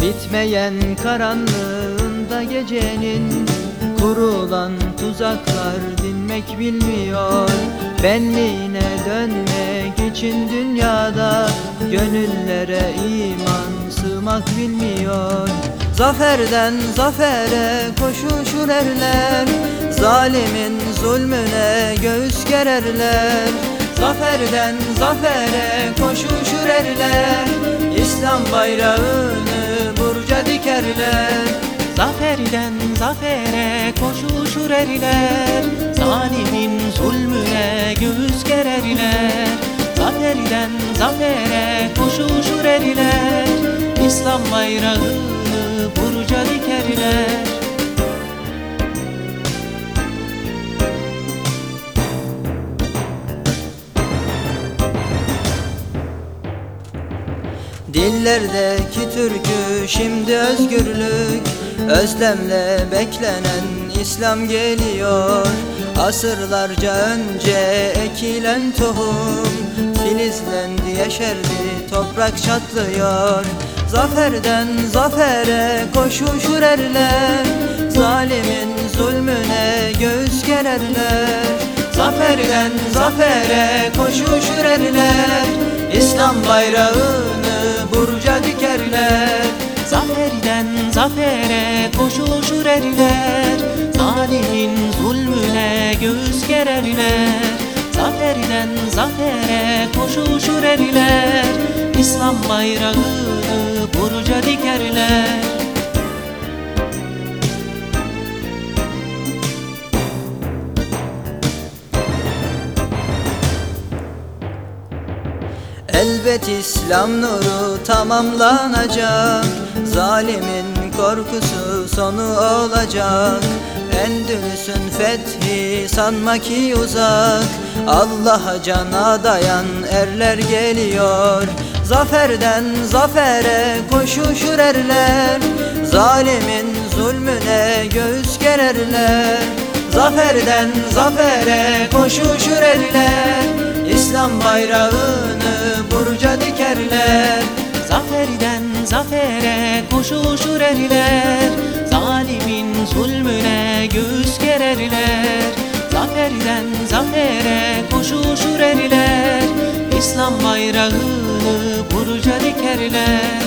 Bilinmeyen karanlığında gecenin Kurulan tuzaklar dinmek bilmiyor. Benliğine dönmek için dünyada Gönüllere iman sığmak bilmiyor. Zaferden zafere koşuşur erler Zalimin zulmüne göğüs gererler. Zaferden zafere koşuşur erler İslam bayrağını dikerler Zaferden zafere koşuşur eriler. Zalimin zulmüne göğüs gererler Zaferden zafere koşuşur eriler. İslam bayrağını burca dikerler Dillerdeki türkü şimdi özgürlük Özlemle beklenen İslam geliyor. Asırlarca önce ekilen tohum Filizlendi yeşerdi toprak çatlıyor. Zaferden zafere koşuşur erler Zalimin zulmüne göğüs gererler. Zaferden zafere koşuşur erler İslam bayrağını burca Zaferden zafere koşuşur eriler. Zalimin zulmüne göğüs gererler Zaferden zafere koşuşur eriler. İslam bayrağını burca dikerler Elbet İslam nuru tamamlanacak. Zalimin korkusu sonu olacak. Endülüs'ün fethi sanma ki uzak. Allah'a cana dayan erler geliyor. Zaferden zafere koşuşur erler. Zalimin zulmüne göğüs gererler. Zaferden zafere koşuşur erler. İslam bayrağını zafere koşuşur eriler Zalimin zulmüne göğüs gererler. Zaferden zafere koşuşur eriler İslam bayrağını burca dikerler